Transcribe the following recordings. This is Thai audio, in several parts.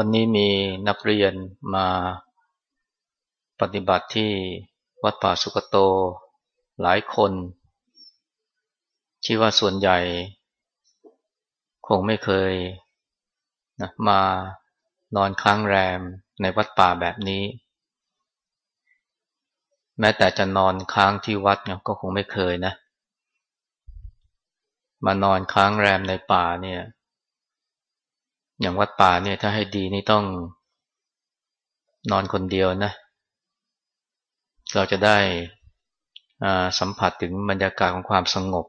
วันนี้มีนักเรียนมาปฏิบัติที่วัดป่าสุกโตหลายคนที่ว่าส่วนใหญ่ คงไม่เคยนะมานอนค้างแรมในวัดป่าแบบนี้ แม้แต่จะนอนค้างที่วัดเนี่ยก็คงไม่เคยนะ มานอนค้างแรมในป่าเนี่ย อย่างวัดป่าเนี่ยถ้าให้ดีนี่ต้องนอนคนเดียวนะ เราจะได้สัมผัสถึงบรรยากาศของความสงบ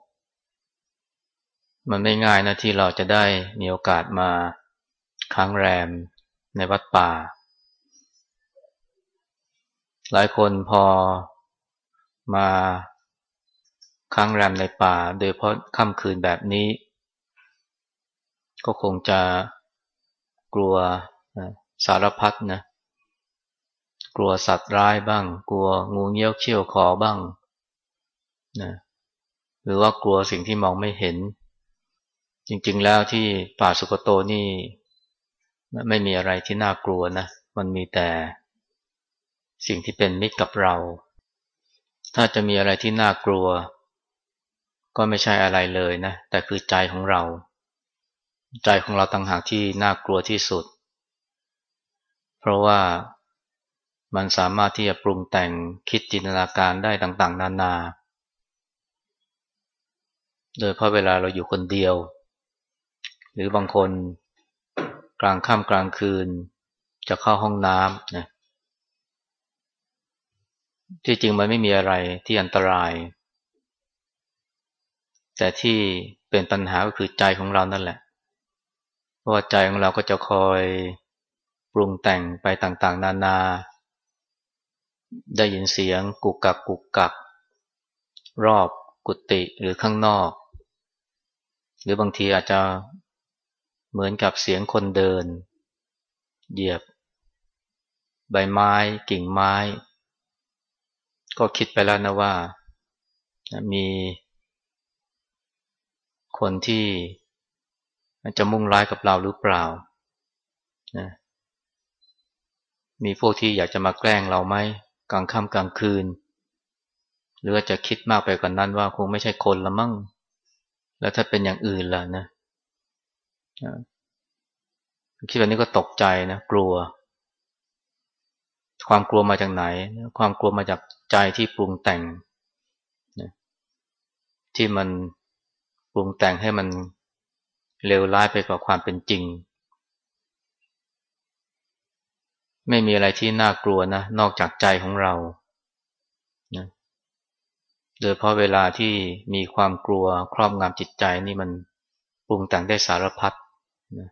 มันไม่ง่ายนะที่เราจะได้มีโอกาสมาค้างแรมในวัดป่า หลายคนพอมาค้างแรมในป่า โดยเพราะค่ำคืนแบบนี้ ก็คงจะ กลัวสารพัดนะกลัวสัตว์ร้ายบ้าง กลัวงูเงี้ยวเขี้ยวคอบ้างนะหรือว่ากลัวสิ่งที่มองไม่เห็น จริงๆแล้วที่ป่าสุกโตนี่ ไม่มีอะไรที่น่ากลัวนะมันมีแต่สิ่งที่เป็นมิตรกับเรา ถ้าจะมีอะไรที่น่ากลัว ก็ไม่ใช่อะไรเลยนะ แต่คือใจของเรา ใจของเราต่างหากที่น่ากลัวที่สุด เพราะว่ามันสามารถที่จะปรุงแต่งคิดจินตนาการได้ต่าง ๆ นานา โดยเพราะเวลาเราอยู่คนเดียว หรือบางคนกลางค่ำกลางคืน จะเข้าห้องน้ำนะที่จริงมันไม่มีอะไรที่อันตราย แต่ที่เป็นปัญหาก็คือใจของเรานั่นแหละ เพราะว่าใจของเราก็จะคอยปรุงแต่งไปต่างๆ นานา ได้ยินเสียงกุกกักกุกกัก รอบกุฏิหรือข้างนอก หรือบางทีอาจจะเหมือนกับเสียงคนเดิน เหยียบ ใบไม้กิ่งไม้ ก็คิดไปแล้วนะว่า มีคนที่ จะมุ่งร้ายกับเราหรือเปล่านะมีพวกที่อยากจะมาแกล้งเราไหมกลางค่ำกลางคืน หรือจะคิดมากไปกว่านนั้นว่าคงไม่ใช่คนละมั่ง แล้วถ้าเป็นอย่างอื่นล่ะนะคิดแบบนี้ก็ตกใจนะกลัว ความกลัวมาจากไหน ความกลัวมาจากใจที่ปรุงแต่ง ที่มันปรุงแต่งให้มัน เลวร้ายไปกว่าความเป็นจริง ไม่มีอะไรที่น่ากลัวนะนอกจากใจของเรานะโดยเพราะเวลาที่มีความกลัวครอบงำจิตใจนี่มันปรุงแต่งได้สารพัดนะ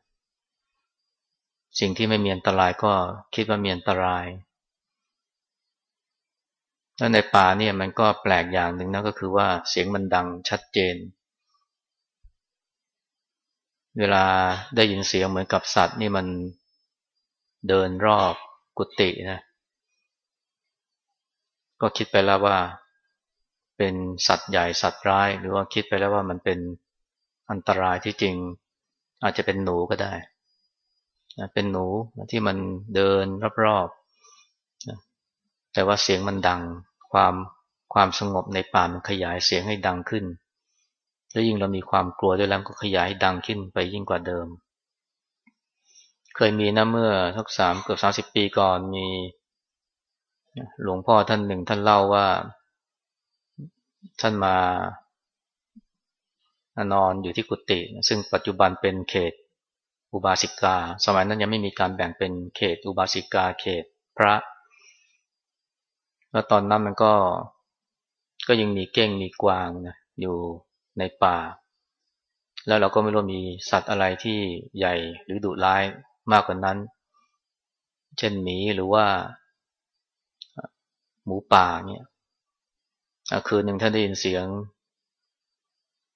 สิ่งที่ไม่มีอันตรายก็คิดว่ามีอันตรายแล้วในป่าเนี่ยมันก็แปลกอย่างหนึ่งนะก็คือว่าเสียงมันดังชัดเจน เวลาได้ยินเสียงเหมือนกับสัตว์นี่มันเดินรอบกุฏินะ ก็คิดไปแล้วว่า เป็นสัตว์ใหญ่สัตว์ร้าย หรือว่าคิดไปแล้วว่ามันเป็นอันตรายที่จริง อาจจะเป็นหนูก็ได้ เป็นหนูที่มันเดินรอบๆแต่ว่าเสียงมันดังความความสงบในป่ามันขยายเสียงให้ดังขึ้น แล้วยิ่งเรามีความกลัวด้วยแล้วก็ขยายดังขึ้นไปยิ่งกว่าเดิม เคยมีนะเมื่อทักสามเกือบสาสิบปีก่อนมีหลวงพ่อท่านหนึ่งท่านเล่าว่า ท่านมานอนอยู่ที่กุฏิซึ่งปัจจุบันเป็นเขตอุบาสิกา สมัยนั้นยังไม่มีการแบ่งเป็นเขตอุบาสิกาเขตพระ แล้วตอนนั้นมันก็ก็ยังมีเก้งมีกวางนะอยู่ ในป่า แล้วเราก็ไม่รู้มีสัตว์อะไรที่ใหญ่หรือดุร้ายมากกว่านั้น เช่นหมีหรือว่า หมูป่าเนี่ยคืนหนึ่งท่านได้ยินเสียง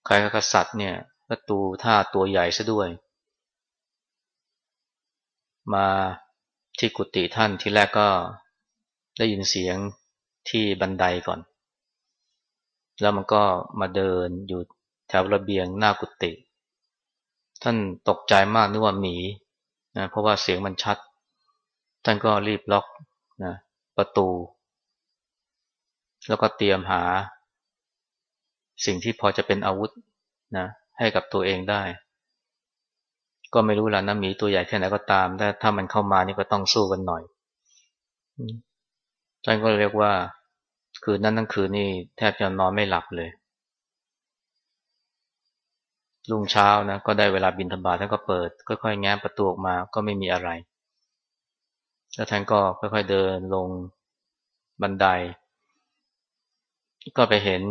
ใครกับสัตว์เนี่ยประตูท่าตัวใหญ่ซะด้วย มาที่กุฏิท่านที่แรกก็ได้ยินเสียงที่บันไดก่อน แล้วมันก็มาเดินอยู่แถวระเบียงหน้ากุฏิท่านตกใจมากนึกว่าหมีนะเพราะว่าเสียงมันชัด ท่านก็รีบล็อกนะประตู แล้วก็เตรียมหา สิ่งที่พอจะเป็นอาวุธนะให้กับตัวเองได้ ก็ไม่รู้ละนะหมีตัวใหญ่แค่ไหนก็ตามแต่ถ้ามันเข้ามานี่ก็ต้องสู้กันหน่อยท่านก็เรียกว่า คืนนั้นทั้งคืนนี่แทบจะนอนไม่หลับเลย รุ่งเช้านะก็ได้เวลาบินธบาตท่านก็เปิดค่อยๆแง้มประตูออกมาก็ไม่มีอะไร แล้วท่านก็ค่อยๆเดินลงบันได ก็ไปเห็น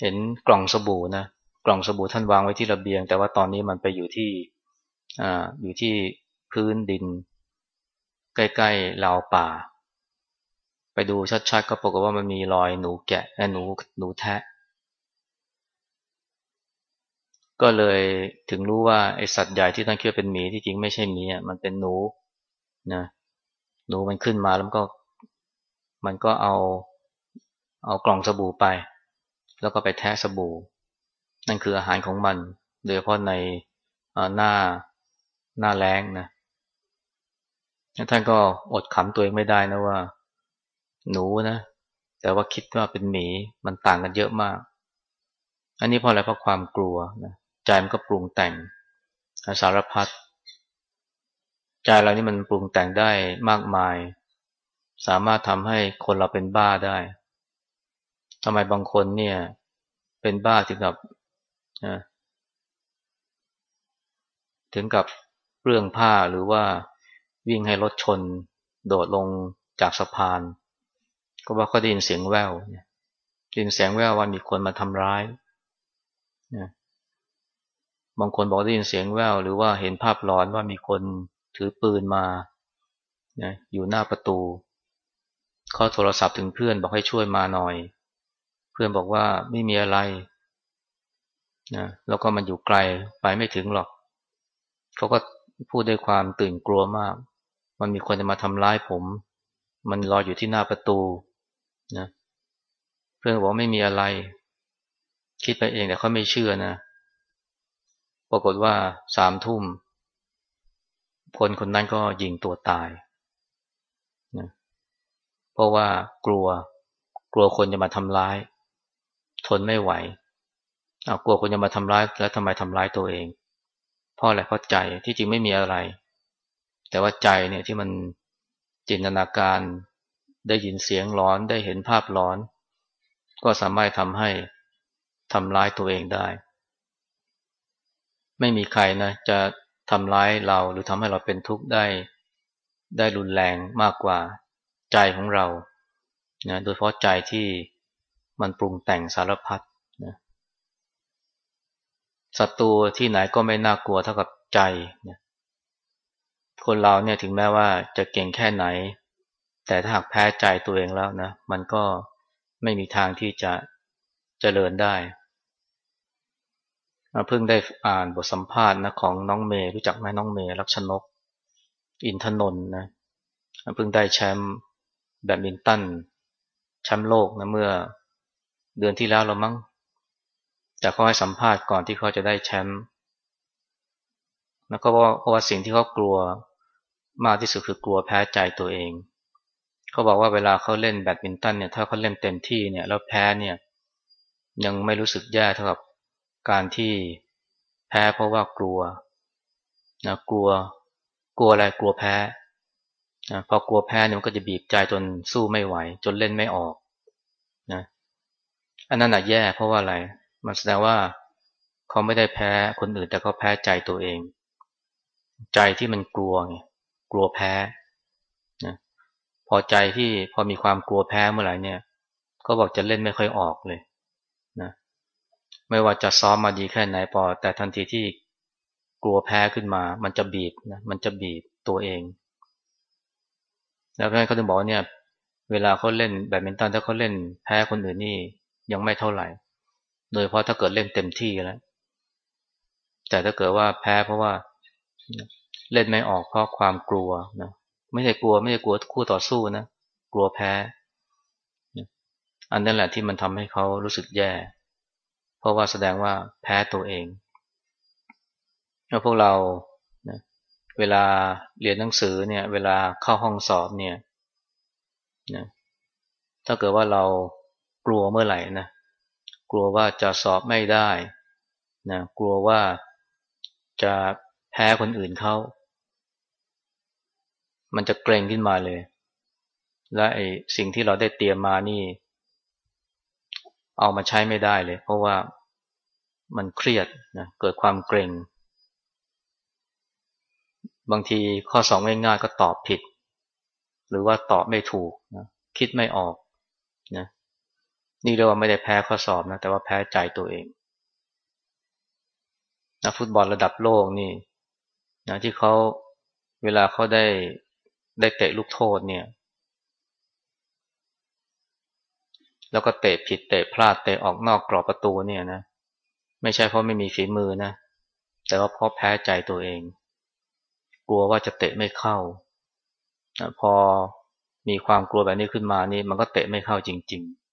เห็นกล่องสบู่นะกล่องสบู่ท่านวางไว้ที่ระเบียง แต่ว่าตอนนี้มันไปอยู่ที่ออยู่ที่พื้นดิน ใกล้ๆราวป่า ไปดูชัดๆก็ปรากฏว่ามันมีรอยหนูแกะหนูหนูแทะ ก็เลยถึงรู้ว่าไอสัตว์ใหญ่ที่ตั้งเคิดเป็นหมีที่จริงไม่ใช่หมีอะมันเป็นหนูนะหนูมันขึ้นมาแล้วก็ มันก็เอา เอากล่องสบู่ไป แล้วก็ไปแทะสบู่ นั่นคืออาหารของมัน โดยเฉพาะในหน้าหน้าแรงนะ ท่านก็อดขำตัวเองไม่ได้นะว่า หนูนะ แต่ว่าคิดว่าเป็นหมีมันต่างกันเยอะมาก อันนี้เพราะอะไรเพราะความกลัวนะใจมันก็ปรุงแต่งสารพัดใจเรานี่มันปรุงแต่งได้มากมาย สามารถทำให้คนเราเป็นบ้าได้ทำไมบางคนเนี่ย เป็นบ้าถึงกับถึงกับเรื่องผ้าหรือว่า วิ่งให้รถชน โดดลงจากสะพาน ก็ว่าเขาได้ยินเสียงแววได้ยินเสียงแววว่ามีคนมาทำร้ายนะบางคนบอกได้ยินเสียงแววหรือว่าเห็นภาพหลอนว่ามีคนถือปืนมานะอยู่หน้าประตูเขาโทรศัพท์ถึงเพื่อนบอกให้ช่วยมาหน่อย เพื่อนบอกว่าไม่มีอะไรนะแล้วก็มันอยู่ไกลไปไม่ถึงหรอกเขาก็พูดด้วยความตื่นกลัวมาก มันมีคนจะมาทำร้ายผม มันรออยู่ที่หน้าประตูนะเพื่อนบอกไม่มีอะไร คิดไปเองแต่เขาไม่เชื่อนะ ปรากฏว่าสามทุ่ม คนคนนั้นก็ยิงตัวตายนะเพราะว่ากลัว กลัวคนจะมาทำร้าย ทนไม่ไหวเอากลัวคนจะมาทำร้าย แล้วทำไมทำร้ายตัวเอง เพราะอะไรเพราะใจที่จริงไม่มีอะไร แต่ว่าใจเนี่ยที่มันจินตนาการได้ยินเสียงร้อนได้เห็นภาพร้อน ก็สามารถทำให้ทำร้ายตัวเองได้ ไม่มีใครนะจะทำร้ายเราหรือทำให้เราเป็นทุกข์ได้ ได้รุนแรงมากกว่าใจของเรานะโดยเพราะใจที่มันปรุงแต่งสารพัดนะศัตรูที่ไหนก็ไม่น่ากลัวเท่ากับใจนะ คนเราเนี่ยถึงแม้ว่าจะเก่งแค่ไหน แต่ถ้าหากแพ้ใจตัวเองแล้วนะ มันก็ไม่มีทางที่จะจะเจริญได้เพิ่งได้อ่านบทสัมภาษณ์นะของน้องเมย์รู้จักไหมน้องเมย์รักชนก อินทนนท์นะเพิ่งได้แชมป์แบดมินตันแชมป์โลกนะเมื่อเดือนที่แล้วเรามั้งแต่เขาให้สัมภาษณ์ก่อนที่เขาจะได้แชมป์แล้วก็เพราะว่าสิ่งที่เขากลัว มากที่สุดคือกลัวแพ้ใจตัวเอง เขาบอกว่าเวลาเขาเล่นแบดมินตันเนี่ยถ้าเขาเล่นเต็มที่เนี่ยแล้วแพ้เนี่ยยังไม่รู้สึกแย่เท่ากับการที่แพ้เพราะว่ากลัวนะกลัวกลัวอะไรกลัวแพ้นะพอกลัวแพ้เนี่ยมันก็จะบีบใจจนสู้ไม่ไหว จนเล่นไม่ออกนะอันนั้นน่ะแย่เพราะว่าอะไร มันแสดงว่าเขาไม่ได้แพ้คนอื่นแต่เขาแพ้ใจตัวเอง ใจที่มันกลัวไง กลัวแพ้พอใจที่พอมีความกลัวแพ้เมื่อไหร่เนี่ย ก็บอกจะเล่นไม่ค่อยออกเลยนะไม่ว่าจะซ้อมมาดีแค่ไหนพอ แต่ทันทีที่กลัวแพ้ขึ้นมา มันจะบีบนะมันจะบีบตัวเอง แล้วเพื่อนเขาถึงบอกว่าเนี่ย เวลาเขาเล่นแบดมินตันถ้าเขาเล่นแพ้คนอื่นนี่ยังไม่เท่าไหร่ โดยเพราะถ้าเกิดเล่นเต็มที่แล้วแต่ถ้าเกิดว่าแพ้เพราะว่า เล่นไม่ออกเพราะความกลัวนะไม่ใช่กลัวไม่ใช่กลัวคู่ต่อสู้นะกลัวแพ้ อันนั้นแหละที่มันทำให้เขารู้สึกแย่ เพราะว่าแสดงว่าแพ้ตัวเองแล้วพวกเรานะเวลาเรียนหนังสือเนี่ย เวลาเข้าห้องสอบเนี่ยนะถ้าเกิดว่าเรากลัวเมื่อไหร่นะกลัวว่าจะสอบไม่ได้นะกลัวว่าจะแพ้คนอื่นเขา มันจะเกรงขึ้นมาเลย และไอ้สิ่งที่เราได้เตรียมมานี่ เอามาใช้ไม่ได้เลย เพราะว่ามันเครียดนะเกิดความเกรงบางทีข้อสองง่ายๆก็ตอบผิด หรือว่าตอบไม่ถูกนะคิดไม่ออกนะนี่เรียกว่าไม่ได้แพ้ข้อสอบนะแต่ว่าแพ้ใจตัวเองนักฟุตบอลระดับโลกนี่นะที่เขาเวลาเขาได้ ได้เตะลูกโทษเนี่ย แล้วก็เตะผิดเตะพลาดเตะออกนอกกรอบประตูเนี่ยนะ ไม่ใช่เพราะไม่มีฝีมือนะ แต่ว่าเพราะแพ้ใจตัวเอง กลัวว่าจะเตะไม่เข้า พอมีความกลัวแบบนี้ขึ้นมานี่มันก็เตะไม่เข้าจริงๆ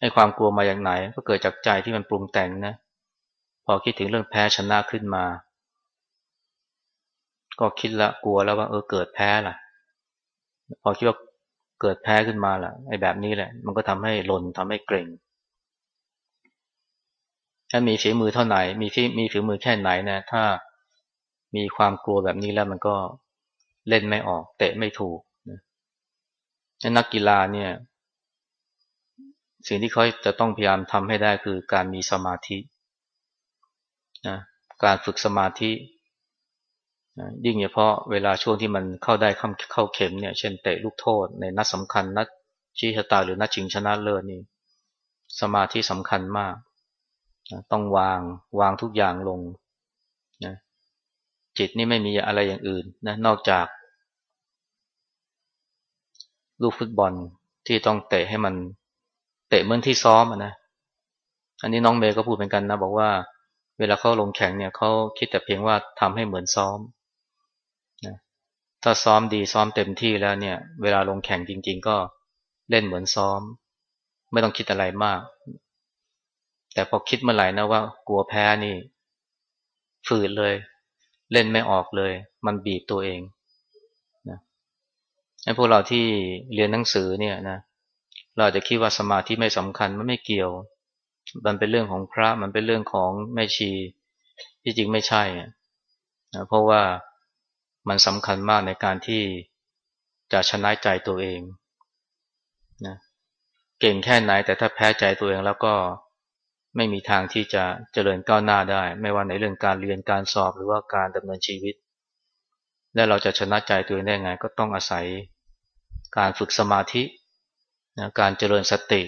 ไอ้ความกลัวมาอย่างไหน ก็เกิดจากใจที่มันปรุงแต่งนะ พอคิดถึงเรื่องแพ้ชนะขึ้นมา ก็คิดละกลัวแล้วว่าเออเกิดแพ้ล่ะ พอคิดว่าเกิดแพ้ขึ้นมาล่ะไอ้แบบนี้แหละ มันก็ทำให้หล่นทำให้เกรงถ้ามีฝีมือเท่าไหร่มีฝีมีฝีมือแค่ไหนนะถ้ามีความกลัวแบบนี้แล้วมันก็เล่นไม่ออก เตะไม่ถูกนะนักกีฬาเนี่ย สิ่งที่เขาจะต้องพยายามทำให้ได้คือการมีสมาธินะการฝึกสมาธิ นะยิ่งเฉพาะเวลาช่วงที่มันเข้าได้เข้าเข็มเนี่ย เช่นเตะลูกโทษ ในนัดสำคัญนัดชี้ชะตาหรือนัดชิงชนะเลิศนี่สมาธิสำคัญมากนะต้องวางวางทุกอย่างลงนะจิตนี่ไม่มีอะไรอย่างอื่นนะนอกจาก ลูกฟุตบอลที่ต้องเตะให้มัน เตะเหมือนที่ซ้อมนะอันนี้น้องเมย์ก็พูดเป็นกันนะ บอกว่า เวลาเขาลงแข่งเนี่ยเขาคิดแต่เพียงว่าทำให้เหมือนซ้อม ถ้าซ้อมดีซ้อมเต็มที่แล้วเนี่ย เวลาลงแข่งจริง ๆ ก็เล่นเหมือนซ้อม ไม่ต้องคิดอะไรมาก แต่พอคิดเมื่อไหร่นะว่ากลัวแพ้นี่ฝืดเลย เล่นไม่ออกเลย มันบีบตัวเองนะไอ้พวกเราที่เรียนหนังสือเนี่ยนะเราจะคิดว่าสมาธิไม่สำคัญมันไม่เกี่ยว มันเป็นเรื่องของพระมันเป็นเรื่องของแม่ชีที่จริงไม่ใช่นะเพราะว่า มันสำคัญมากในการที่จะชนะใจตัวเองนะเก่งแค่ไหนแต่ถ้าแพ้ใจตัวเองแล้วก็ไม่มีทางที่จะเจริญก้าวหน้าได้ ไม่ว่าในเรื่องการเรียนการสอบหรือว่าการดำเนินชีวิต และเราจะชนะใจตัวเองได้ไง ก็ต้องอาศัยการฝึกสมาธินะการเจริญสติ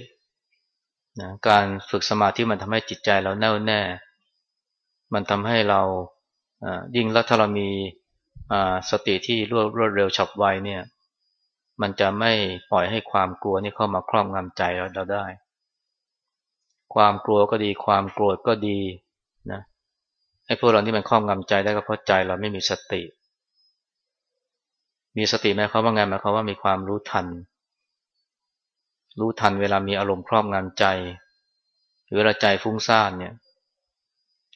นะการฝึกสมาธิมันทำให้จิตใจเราแน่วแน่ มันทำให้เรายิ่งแล้วถ้าเรามี สติที่รวดรวดเร็วฉับไวเนี่ย มันจะไม่ปล่อยให้ความกลัวนี่เข้ามาครอบงำใจเราได้ ความกลัวก็ดีความโกรธก็ดีนะให้พวกเราที่มันครอบงำใจได้ก็เพราะใจเราไม่มีสติ มีสติหมายความว่าไงหมายความว่ามีความรู้ทัน รู้ทันเวลามีอารมณ์ครอบงำใจ หรือเวลาใจฟุ้งซ่านเนี่ย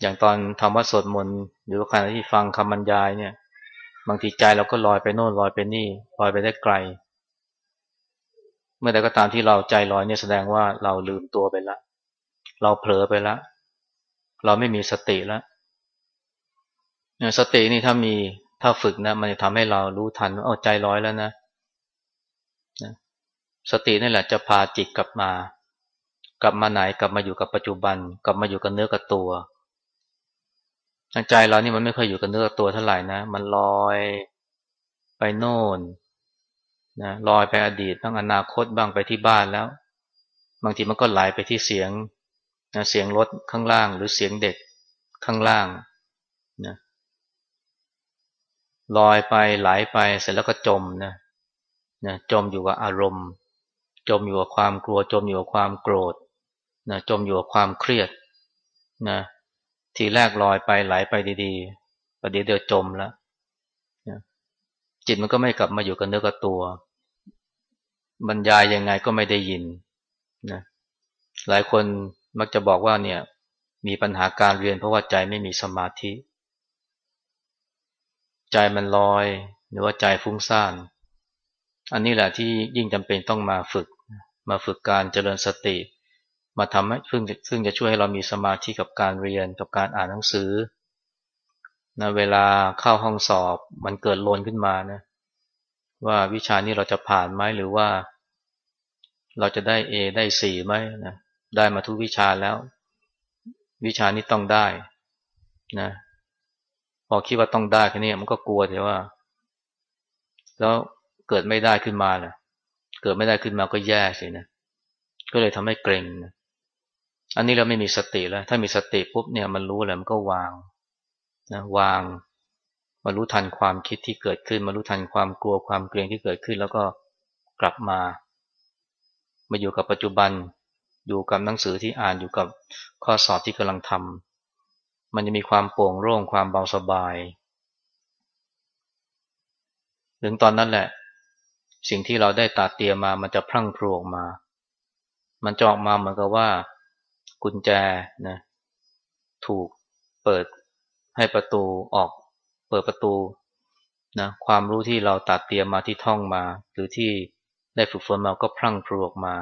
อย่างตอนทำวัดสวดมนต์หรือว่าการที่ฟังคำบรรยายเนี่ย บางทีใจเราก็ลอยไปโน่นลอยไปนี่ลอยไปได้ไกล เมื่อใดก็ตามที่เราใจลอยเนี่ยแสดงว่าเราลืมตัวไปล้วเราเผลอไปแล้วเราไม่มีสติแล้วสตินี่ถ้ามีถ้าฝึกนะ มันจะทำให้เรารู้ทันว่าเอาใจร้อยแล้วนะสตินี่แหละจะพาจิตกลับมา กลับมาไหนกลับมาอยู่กับปัจจุบัน กลับมาอยู่กับเนื้อกับตัว ใจเรานี่มันไม่ค่อยอยู่กับเนื้อตัวเท่าไหร่นะ มันลอยไปโน่นนะลอยไปอดีตบ้างอนาคตบ้างไปที่บ้านแล้ว บางทีมันก็ไหลไปที่เสียงนะเสียงรถข้างล่าง หรือเสียงเด็กข้างล่างนะลอยไปไหลไปเสร็จแล้วก็จมนะนะจมอยู่กับอารมณ์ จมอยู่กับความกลัว จมอยู่กับความโกรธนะจมอยู่กับความเครียดนะ ทีแรกลอยไปไหลไปดีๆประเดี๋ยวเดียวจมแล้วจิตมันก็ไม่กลับมาอยู่กับเนื้อกับตัว บรรยายยังไงก็ไม่ได้ยินนะหลายคนมักจะบอกว่าเนี่ย มีปัญหาการเรียนเพราะว่าใจไม่มีสมาธิ ใจมันลอย หรือว่าใจฟุ้งซ่าน อันนี้แหละที่ยิ่งจำเป็นต้องมาฝึก มาฝึกการเจริญสติ มาทำให้ซึ่งซึ่งจะช่วยให้เรามีสมาธิกับการเรียนกับการอ่านหนังสือนะเวลาเข้าห้องสอบมันเกิดโลนขึ้นมานะว่าวิชานี้เราจะผ่านไหมหรือว่า เราจะได้ A ได้ C ไหมนะได้มาทุกวิชาแล้ว วิชานี้ต้องได้นะพอคิดว่าต้องได้แค่นี้มันก็กลัวแต่ว่า แล้วเกิดไม่ได้ขึ้นมาล่ะ เกิดไม่ได้ขึ้นมาก็แย่สินะก็เลยทำให้เกรงนะ อันนี้เราไม่มีสติแล้ว ถ้ามีสติปุ๊บเนี่ยมันรู้แล้วมันก็วางนะวางมารู้ทันความคิดที่เกิดขึ้นมารู้ทันความกลัวความเกรงที่เกิดขึ้น แล้วก็กลับมา มาอยู่กับปัจจุบัน อยู่กับหนังสือที่อ่านอยู่กับข้อสอบที่กำลังทำมันจะมีความโปร่งโล่งความเบาสบายถึงตอนนั้นแหละ สิ่งที่เราได้ตัดเตียมมามันจะพรั่งพรูออกมา มันจะออกมาเหมือนกับว่า กุญแจนะถูกเปิดให้ประตูออก เปิดประตูนะความรู้ที่เราตัดเตรียมมาที่ท่องมา หรือที่ได้ฝึกฝนมาก็พรั่งพรูออกมา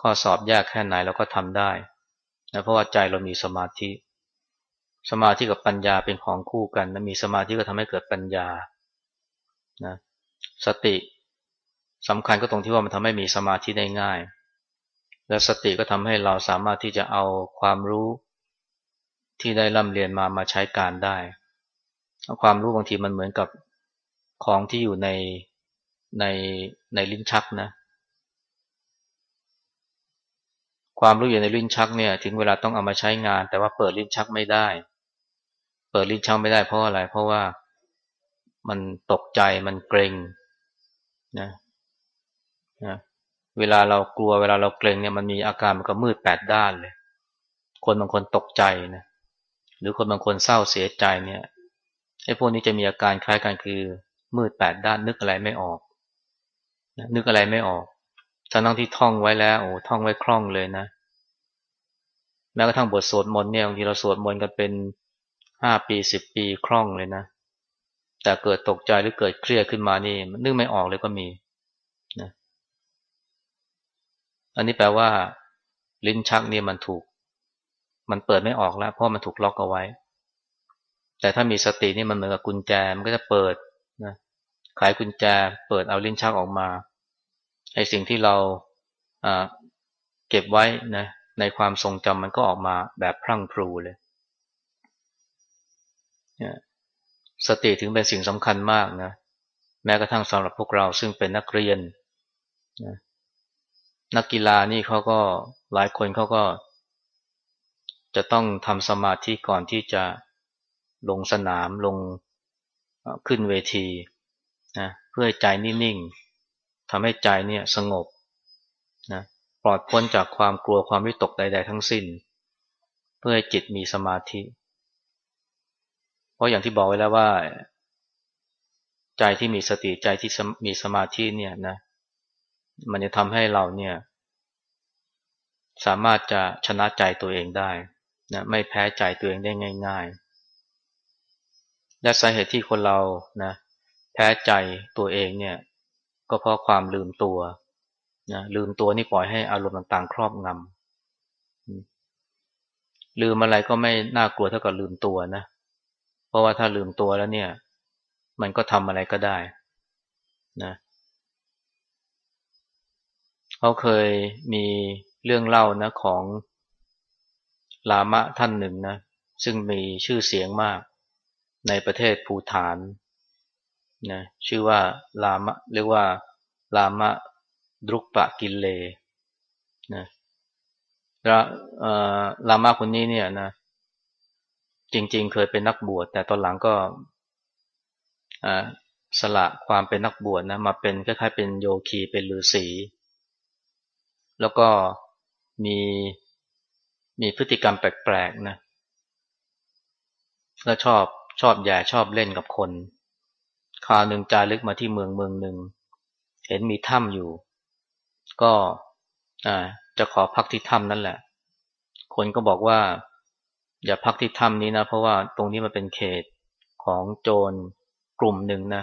ข้อสอบยากแค่ไหนเราก็ทำได้นะเพราะว่าใจเรามีสมาธิ สมาธิกับปัญญาเป็นของคู่กันนะมีสมาธิก็ทำให้เกิดปัญญานะสติสำคัญก็ตรงที่ว่ามันทำให้มีสมาธิได้ง่าย และสติก็ทำให้เราสามารถที่จะเอาความรู้ที่ได้ร่ำเรียนมามาใช้การได้ ความรู้บางทีมันเหมือนกับของที่อยู่ในในในลิ้นชักนะ ความรู้อยู่ในลิ้นชักเนี่ย ถึงเวลาต้องเอามาใช้งาน แต่ว่าเปิดลิ้นชักไม่ได้ เปิดลิ้นชักไม่ได้เพราะอะไร เพราะว่ามันตกใจมันเกรงนะนะ เวลาเรากลัวเวลาเราเกรงเนี่ยมันมีอาการมันก็มืดแปดด้านเลย คนบางคนตกใจนะหรือคนบางคนเศร้าเสียใจเนี่ยไอ้พวกนี้จะมีอาการคล้ายกันคือมืดแปดด้านนึกอะไรไม่ออกนึกอะไรไม่ออกทั้งที่ท่องไว้แล้วโอ้ท่องไว้คล่องเลยนะ แม้กระทั่งบทสวดมนต์เนี่ยบางทีเราสวดมนต์กันเป็นห้าปีสิบปีคล่องเลยนะ แต่เกิดตกใจหรือเกิดเครียดขึ้นมานี่นึกไม่ออกเลยก็มีนะ อันนี้แปลว่า ลิ้นชักนี่มันถูก มันเปิดไม่ออกแล้ว เพราะมันถูกล็อกเอาไว้ แต่ถ้ามีสตินี่มันเหมือนกับกุญแจมันก็จะเปิดนะขายกุญแจ เปิดเอาลิ้นชักออกมาไอ้สิ่งที่เราเก็บไว้นะในความทรงจำมันก็ออกมาแบบพรั่งพรูเลย สติถึงเป็นสิ่งสำคัญมากนะแม้กระทั่งสำหรับพวกเราซึ่งเป็นนักเรียนนะ นักกีฬานี่เขาก็หลายคนเขาก็ จะต้องทำสมาธิก่อนที่จะลงสนามลงขึ้นเวทีนะเพื่อใจนิ่งๆทำให้ใจเนี่ยสงบนะปลอดพ้นจากความกลัวความวิตกใด ๆ ทั้งสิ้น เพื่อให้จิตมีสมาธิ เพราะอย่างที่บอกไว้แล้วว่า ใจที่มีสติใจที่มีสมาธิเนี่ยนะ มันจะทำให้เราเนี่ย สามารถจะชนะใจตัวเองได้นะไม่แพ้ใจตัวเองได้ง่าย ๆ และสาเหตุที่คนเรานะแพ้ใจตัวเองเนี่ย ก็เพราะความลืมตัวนะลืมตัวนี่ปล่อยให้อารมณ์ต่างๆ ครอบงำลืมอะไรก็ไม่น่ากลัวเท่ากับลืมตัวนะเพราะว่าถ้าลืมตัวแล้วเนี่ย มันก็ทำอะไรก็ได้นะเขาเคยมีเรื่องเล่านะของลามะท่านหนึ่งนะซึ่งมีชื่อเสียงมากในประเทศภูฐานนะชื่อว่าลามะเรียกว่าลามะดรุกปะกินเลนะลามะคนนี้เนี่ยนะจริงๆ เคยเป็นนักบวชแต่ตอนหลังก็สละความเป็นนักบวชนะมาเป็นคล้ายๆเป็นโยคีเป็นฤาษี แล้วก็มีมีพฤติกรรมแปลกๆนะ แล้วชอบชอบแย่ชอบเล่นกับคน คราวหนึ่งจารึกมาที่เมืองเมืองหนึ่ง เห็นมีถ้ำอยู่ ก็จะขอพักที่ถ้ำนั่นแหละ คนก็บอกว่า อย่าพักที่ถ้ำนี้นะ เพราะว่าตรงนี้มันเป็นเขตของโจรกลุ่มหนึ่งนะ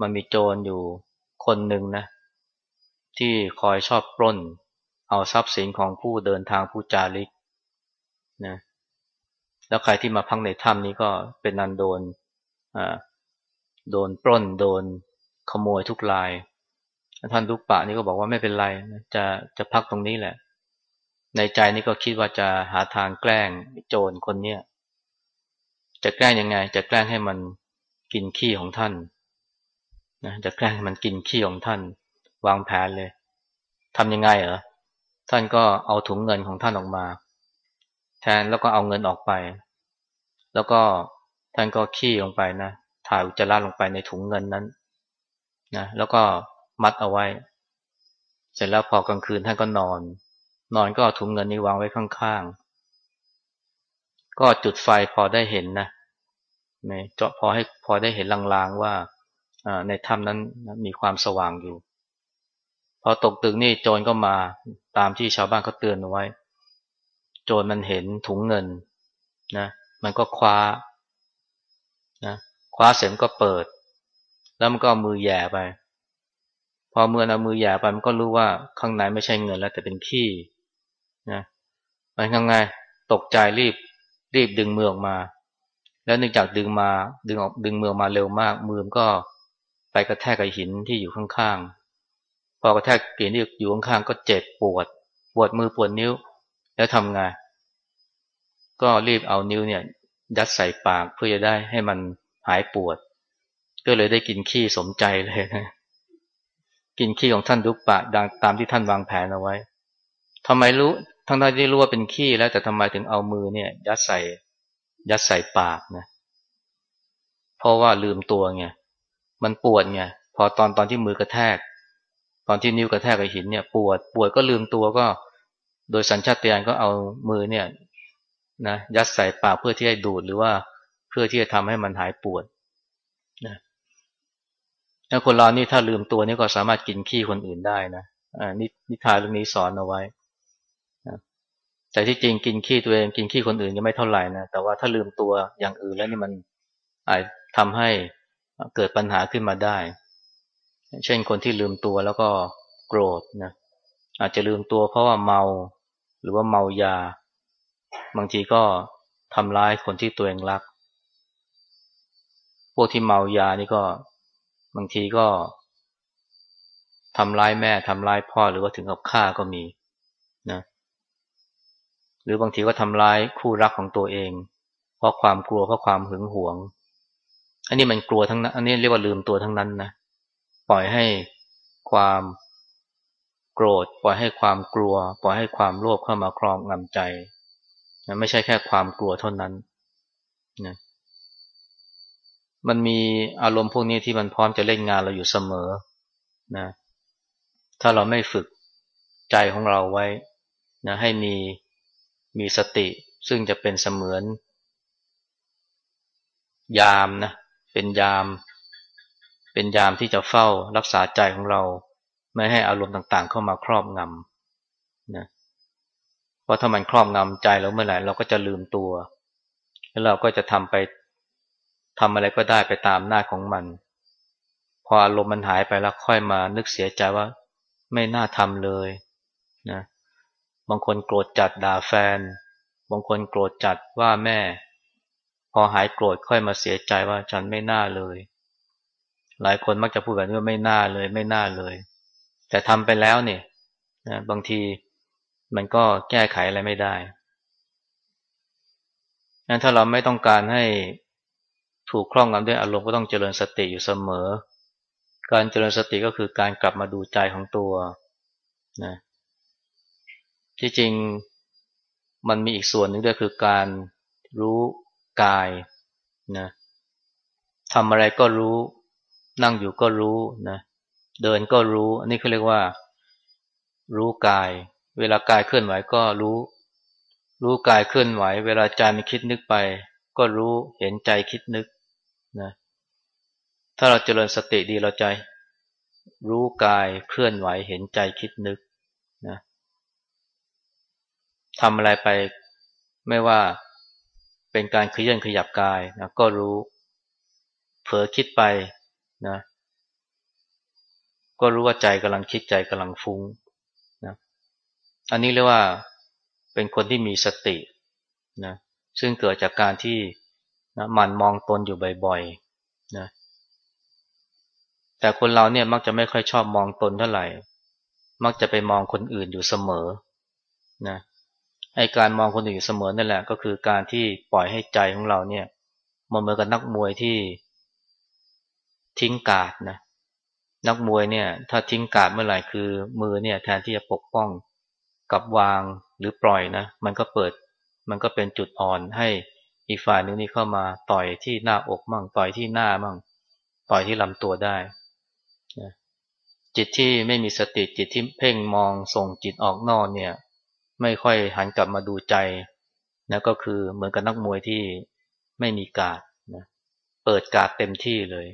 มันมีโจรอยู่คนหนึ่งนะ ที่คอยชอบปล้น เอาทรัพย์สินของผู้เดินทางผู้จาริกนะแล้วใครที่มาพักในถ้ำนี้ก็เป็นนันโดนโดนปล้นโดนขโมยทุกราย ท่านทุกปะนี่ก็บอกว่าไม่เป็นไรจะจะพักตรงนี้แหละ ในใจนี่ก็คิดว่าจะหาทางแกล้งโจรคนเนี้ยจะแกล้งยังไง จะแกล้งให้มันกินขี้ของท่านนะจะแกล้งให้มันกินขี้ของท่าน วางแผนเลยทำยังไงเหรอท่านก็เอาถุงเงินของท่านออกมา แทนแล้วก็เอาเงินออกไป แล้วก็ท่านก็ขี้ลงไปนะถ่ายอุจจาระลงไปในถุงเงินนั้นนะแล้วก็มัดเอาไว้ เสร็จแล้วพอกลางคืนท่านก็นอน นอนก็เอาถุงเงินนี้วางไว้ข้างๆ ก็จุดไฟพอได้เห็นนะเจาะพอให้พอได้เห็นลางๆว่าในถ้ำนั้นมีความสว่างอยู่ พอตกตึกนี่โจรก็มาตามที่ชาวบ้านเขาเตือนเอาไว้ โจรมันเห็นถุงเงินนะมันก็คว้านะคว้าเสร็จก็เปิด แล้วมันก็เอามือแย่ไป พอเมื่อเอามือแย่ไปมันก็รู้ว่าข้างในไม่ใช่เงินแล้วแต่เป็นขี้นะมันยังไงตกใจรีบรีบดึงมือออกมา แล้วเนื่องจากดึงมาดึงออกดึงมือมาเร็วมากมือมันก็ไปกระแทกกับหินที่อยู่ข้างๆ พอกระแทกหินที่อยู่ข้างๆก็เจ็บปวด ปวดมือปวดนิ้ว แล้วทำไงก็รีบเอานิ้วเนี่ยยัดใส่ปากเพื่อจะได้ให้มันหายปวด ก็เลยได้กินขี้สมใจเลยนะกินขี้ของท่านดุกปะดังตามที่ท่านวางแผนเอาไว้ทำไมรู้ทั้งที่รู้ว่าเป็นขี้แล้วแต่ทำไมถึงเอามือเนี่ย ยัดใส่ ยัดใส่ปากนะเพราะว่าลืมตัวไงมันปวดไงพอตอนตอนที่มือกระแทก ตอนที่นิ้วกระแทกกับหินเนี่ยปวดปวดก็ลืมตัวก็ โดยสัญชาตญาณก็เอามือเนี่ยนะยัดใส่ปากเพื่อที่จะดูดหรือว่าเพื่อที่จะทำให้มันหายปวดนะถ้าคนเรานี่ถ้าลืมตัวนี่ก็สามารถกินขี้คนอื่นได้นะอ่านิทานเรื่องนี้สอนเอาไว้นะแต่ที่จริงกินขี้ตัวเองกินขี้คนอื่นยังไม่เท่าไหร่นะแต่ว่าถ้าลืมตัวอย่างอื่นแล้วนี่มันอาจทำให้เกิดปัญหาขึ้นมาได้ เช่นคนที่ลืมตัวแล้วก็โกรธนะอาจจะลืมตัวเพราะว่าเมาหรือว่าเมายา บางทีก็ทำร้ายคนที่ตัวเองรัก พวกที่เมายานี่ก็บางทีก็ทำร้ายแม่ทำร้ายพ่อหรือว่าถึงกับฆ่าก็มีนะหรือบางทีก็ทำร้ายคู่รักของตัวเอง เพราะความกลัวเพราะความหึงหวง อันนี้มันกลัวทั้งนั้น อันนี้เรียกว่าลืมตัวทั้งนั้นนะ ปล่อยให้ความโกรธ ปล่อยให้ความกลัว ปล่อยให้ความโลภเข้ามาครองงำใจนะไม่ใช่แค่ความกลัวเท่านั้นนะมันมีอารมณ์พวกนี้ที่มันพร้อมจะเล่นงานเราอยู่เสมอนะถ้าเราไม่ฝึกใจของเราไว้นะให้มีมีสติ ซึ่งจะเป็นเสมือน ยามนะเป็นยาม เป็นยามที่จะเฝ้ารักษาใจของเรา ไม่ให้อารมณ์ต่างๆ เข้ามาครอบงำนะเพราะถ้ามันครอบงำใจเราเมื่อไหร่เราก็จะลืมตัว แล้วเราก็จะทำไปทำอะไรก็ได้ไปตามหน้าของมัน พออารมณ์มันหายไปแล้วค่อยมานึกเสียใจว่า ไม่น่าทำเลยนะบางคนโกรธจัดด่าแฟน บางคนโกรธจัดว่าแม่ พอหายโกรธค่อยมาเสียใจว่าฉันไม่น่าเลย หลายคนมักจะพูดแบบนี้ว่าไม่น่าเลย ไม่น่าเลย แต่ทำไปแล้วเนี่ยนะบางทีมันก็แก้ไขอะไรไม่ได้งั้นถ้าเราไม่ต้องการให้ถูกคล่องงำด้วยอารมณ์ก็ต้องเจริญสติอยู่เสมอ การเจริญสติก็คือการกลับมาดูใจของตัวนะที่จริงมันมีอีกส่วนหนึ่งด้วยคือการรู้กายนะทำอะไรก็รู้ นั่งอยู่ก็รู้นะเดินก็รู้ อันนี้เขาเรียกว่า รู้กาย เวลากายเคลื่อนไหวก็รู้ รู้กายเคลื่อนไหว เวลาใจมันคิดนึกไป ก็รู้เห็นใจคิดนึกนะถ้าเราเจริญสติดีเราใจ รู้กายเคลื่อนไหวเห็นใจคิดนึกนะทำอะไรไปไม่ว่าเป็นการเคลื่อนขยับกายนะก็รู้ เผลอคิดไป นะก็รู้ว่าใจกำลังคิดใจกำลังฟุ้งนะอันนี้เรียกว่าเป็นคนที่มีสตินะซึ่งเกิดจากการที่นะมันมองตนอยู่บ่อยๆนะแต่คนเราเนี่ยมักจะไม่ค่อยชอบมองตนเท่าไหร่ มักจะไปมองคนอื่นอยู่เสมอนะไอการมองคนอื่นอยู่เสมอนั่นแหละ ก็คือการที่ปล่อยให้ใจของเราเนี่ยมันเหมือนกับนักมวยที่ ทิ้งกาดนะนักมวยเนี่ย ถ้าทิ้งกาดเมื่อไหร่คือ มือเนี่ย แทนที่จะปกป้องกับวางหรือปล่อยนะ มันก็เปิด มันก็เป็นจุดอ่อนให้อีกฝ่ายนึงนี่เข้ามาต่อยที่หน้าอกมั่ง ต่อยที่หน้ามั่ง ต่อยที่ลำตัวได้นะจิตที่ไม่มีสติจิตที่เพ่งมองส่งจิตออกนอกเนี่ย ไม่ค่อยหันกลับมาดูใจนะก็คือเหมือนกับนักมวยที่ไม่มีกาดนะเปิดกาดเต็มที่เลย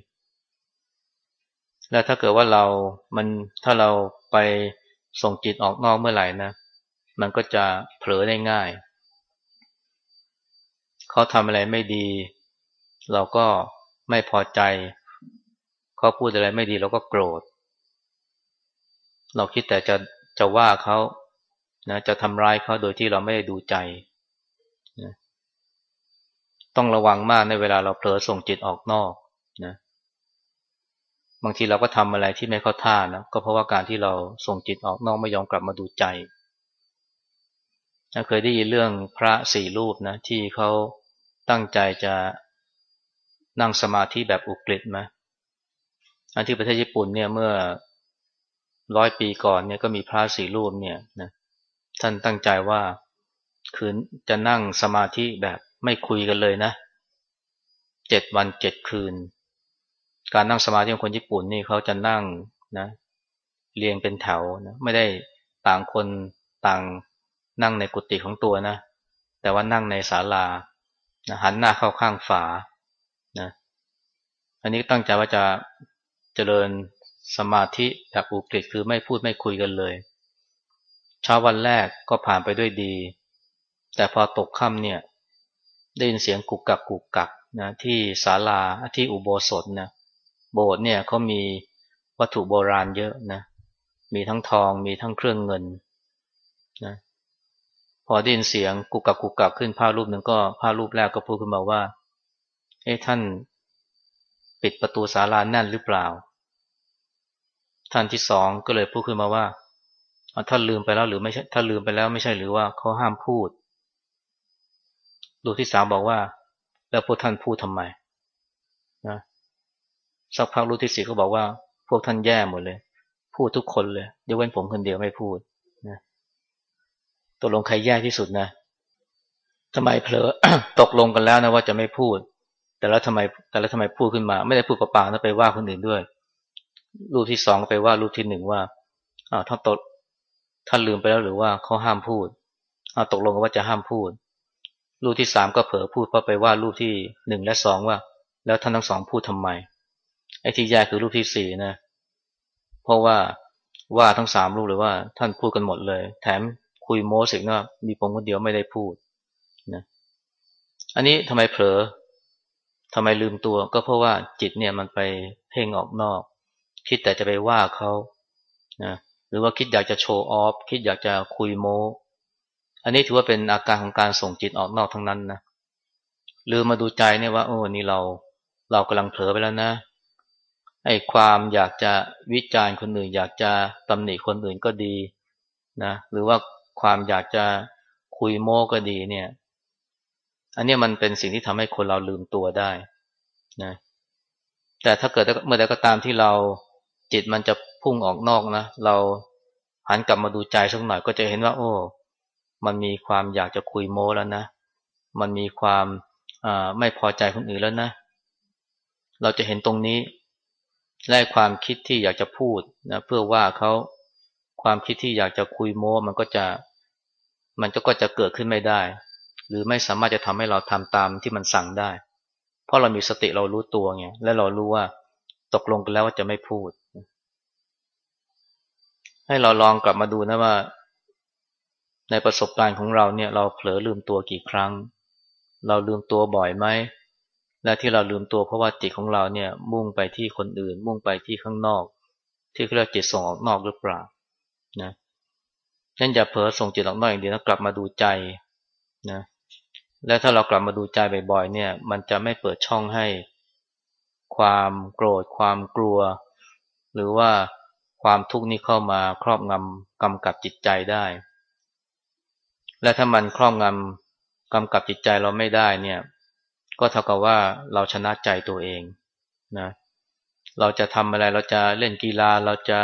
แล้วถ้าเกิดว่าเรา มัน ถ้าเราไปส่งจิตออกนอกเมื่อไหร่นะ มันก็จะเผลอได้ง่าย เขาทำอะไรไม่ดี เราก็ไม่พอใจ เขาพูดอะไรไม่ดีเราก็โกรธ เราคิดแต่จะ จะว่าเขานะจะทำร้ายเขาโดยที่เราไม่ได้ดูใจนะต้องระวังมากในเวลาเราเผลอส่งจิตออกนอกนะ บางทีเราก็ทำอะไรที่ไม่เข้าท่านะก็เพราะว่าการที่เราส่งจิตออกนอกไม่ยอมกลับมาดูใจเคยได้ยินเรื่องพระสี่รูปนะที่เขาตั้งใจจะนั่งสมาธิแบบอุกฤษไหมอันที่ประเทศญี่ปุ่นเนี่ยเมื่อร้อยปีก่อนเนี่ยก็มีพระสี่รูปเนี่ยนะท่านตั้งใจว่าคืนจะนั่งสมาธิแบบไม่คุยกันเลยนะเจ็ดวันเจ็ดคืน การนั่งสมาธิของคนญี่ปุ่นนี่เขาจะนั่งนะ เรียงเป็นแถวนะไม่ได้ต่างคนต่างนั่งในกุฏิของตัวนะ แต่ว่านั่งในศาลานะหันหน้าเข้าข้างฝานะอันนี้ตั้งใจว่าจะเจริญสมาธิแบบอุกฤษคือไม่พูดไม่คุยกันเลยเช้าวันแรกก็ผ่านไปด้วยดี แต่พอตกค่ำเนี่ย ได้ยินเสียงกุกกักกุกกักนะที่ศาลาที่อุโบสถนะ โบสถ์เนี่ยเขามีวัตถุโบราณเยอะนะ มีทั้งทองมีทั้งเครื่องเงินนะพอได้ยินเสียงกุกกักกุกกักขึ้นผ้ารูปหนึ่งก็ผ้ารูปแรกก็พูดขึ้นมาว่า เอ้ท่านปิดประตูศาลาแน่นหรือเปล่า ท่านที่สองก็เลยพูดขึ้นมาว่าถ้าลืมไปแล้วหรือไม่ใช่ถ้าลืมไปแล้วไม่ใช่หรือว่าเขาห้ามพูดดูที่สามบอกว่า แล้วพวกท่านพูดทำไม สักพักรู้ที่สี่ก็บอกว่า พวกท่านแย่หมดเลย พูดทุกคนเลยยกเว้นผมคนเดียวไม่พูดนะตกลงใครแย่ที่สุดนะทำไมเผลอตกลงกันแล้วนะว่าจะไม่พูด แต่แล้วทำไมแต่แล้วทำไมพูดขึ้นมา ไม่ได้พูดเปล่าๆนะไปว่าคนอื่นด้วย รูปที่สองไปว่ารูปที่หนึ่งว่าอ้าวถ้าตกท่านลืมไปแล้วหรือว่าเขาห้ามพูดเอาตกลงกันว่าจะห้ามพูด รูปที่สามก็เผลอพูดเพราะไปว่ารูปที่หนึ่งและสองว่า แล้วท่านทั้งสองพูดทำไม ไอ้ที่แย่คือรูปที่สี่นะ เพราะว่าว่าทั้งสามรูปเลยว่า ท่านพูดกันหมดเลย แถมคุยโม้สิกนะมีผมคนเดียวไม่ได้พูดนะอันนี้ทำไมเผลอทำไมลืมตัว ก็เพราะว่าจิตเนี่ยมันไปเพ่งออกนอก คิดแต่จะไปว่าเขานะหรือว่าคิดอยากจะโชว์ออฟคิดอยากจะคุยโมอันนี้ถือว่าเป็นอาการของการส่งจิตออกนอกทั้งนั้นนะลืมมาดูใจเนี่ยว่า โอ้นี่เรา เรากำลังเผลอไปแล้วนะ ไอ้ความอยากจะวิจารณ์คนอื่น อยากจะตำหนิคนอื่นก็ดีนะหรือว่าความอยากจะคุยโม้ก็ดีเนี่ย อันนี้มันเป็นสิ่งที่ทำให้คนเราลืมตัวได้นะแต่ถ้าเกิดเมื่อใดก็ตามที่เราจิตมันจะพุ่งออกนอกนะ เราหันกลับมาดูใจสักหน่อยก็จะเห็นว่า โอ้ มันมีความอยากจะคุยโม้แล้วนะ มันมีความไม่พอใจคนอื่นแล้วนะ เราจะเห็นตรงนี้ และความคิดที่อยากจะพูดนะเพื่อว่าเขาความคิดที่อยากจะคุยโม้มันก็จะมันก็จะเกิดขึ้นไม่ได้ หรือไม่สามารถจะทำให้เราทำตามที่มันสั่งได้ เพราะเรามีสติเรารู้ตัวไงและเรารู้ว่าตกลงกันแล้วว่าจะไม่พูด ให้เราลองกลับมาดูนะว่า ในประสบการณ์ของเราเนี่ย เราเผลอลืมตัวกี่ครั้ง เราลืมตัวบ่อยไหม และที่เราลืมตัวเพราะว่าจิตของเราเนี่ยมุ่งไปที่คนอื่น มุ่งไปที่ข้างนอก ที่เรียกจิตส่งออกนอกหรือเปล่านะนั่นอย่าเผลอส่งจิตออกนอกอย่างเดียวแล้วกลับมาดูใจนะและถ้าเรากลับมาดูใจบ่อยๆ เนี่ย มันจะไม่เปิดช่องให้ ความโกรธ ความกลัว หรือว่าความทุกข์นี้เข้ามาครอบงำกำกับจิตใจได้ และถ้ามันครอบงำกำกับจิตใจเราไม่ได้เนี่ย ก็เท่ากับว่าเราชนะใจตัวเองนะเราจะทำอะไรเราจะเล่นกีฬาเราจะ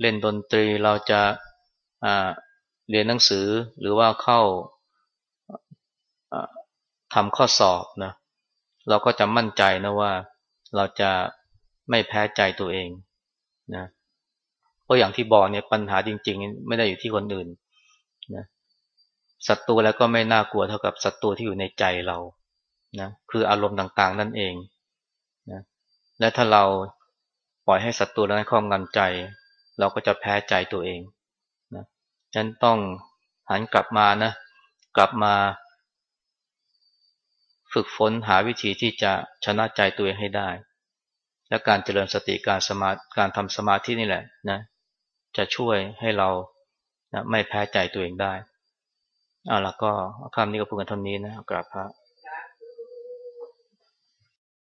เล่นดนตรีเราจะเรียนหนังสือหรือว่าเข้าทำข้อสอบนะเราก็จะมั่นใจนะว่าเราจะไม่แพ้ใจตัวเองนะเพราะอย่างที่บอกเนี่ยปัญหาจริง ๆ ไม่ได้อยู่ที่คนอื่นนะศัตรูแล้วก็ไม่น่ากลัวเท่ากับศัตรูที่อยู่ในใจเรา นะคืออารมณ์ต่างๆ นั่นเองนะและถ้าเราปล่อยให้ศัตรูนั้นครอบงำใจ เราก็จะแพ้ใจตัวเองนะฉันต้องหันกลับมานะกลับมา ฝึกฝนหาวิธีที่จะชนะใจตัวเองให้ได้ และการเจริญสติการสมาการทำสมาธินี่แหละนะจะช่วยให้เรานะไม่แพ้ใจตัวเองได้เอาแล้วก็คำนี้ก็พูดกันเท่านี้นะกราบพระ